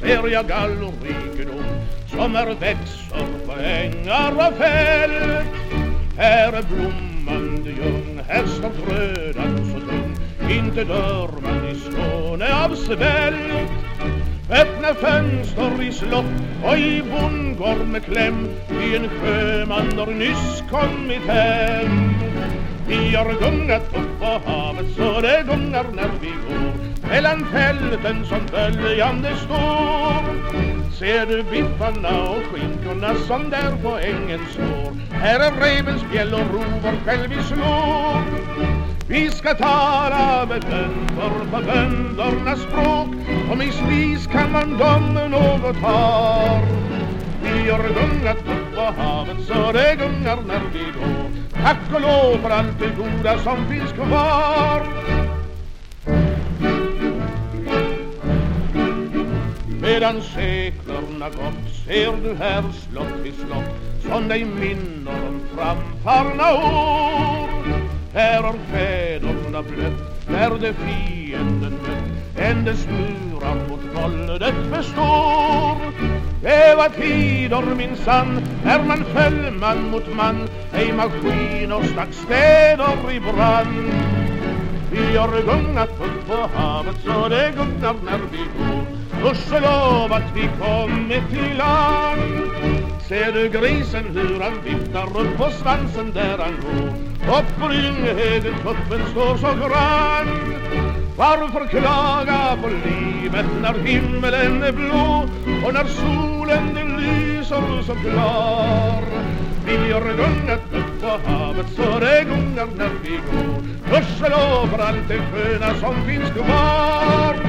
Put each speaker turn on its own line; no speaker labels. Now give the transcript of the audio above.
Ser jag gallrikedom som är växer på ängar och fält. Här är blommande ljung, här står grödan så tung, inte dör man i Skåne av svält. Öppna fönster i slott och i bondgård med kläm i en sjöman har nyss kommit hem. Vi har gungat upp på havet så det gungar när vi går mellan fälten som böljande står. Ser du biffarna och skinkorna som där på ängen står? Här är revens fjäll och rovor själv vi slår. Vi ska tala med bönder på böndernas språk och missvis kan man dem något har. Vi har gungat upp på havet så det gungar när vi går. Tack och lov för allt det goda som finns kvar. Sedan seklerna gått ser du här slott i slott som dig minner om framfarna år. Här har fäderna blött när de fienden mött Ändes murar mot våldet består Det var tider minsann när man föll man mot man Ej maskiner stack städer i brand. Vi har gungat upp på havet så det gungar när vi går Gudskelov att vi kommit till land. Ser du grisen hur han viftar upp på svansen där han går? Upp på Lynghögen kuppen står så grann Varför klaga på livet när himmelen är blå och när solen den lyser så klar? Vi har gungat upp på havet så det gungar när vi går. Gudskelov för allt det sköna som finns kvar.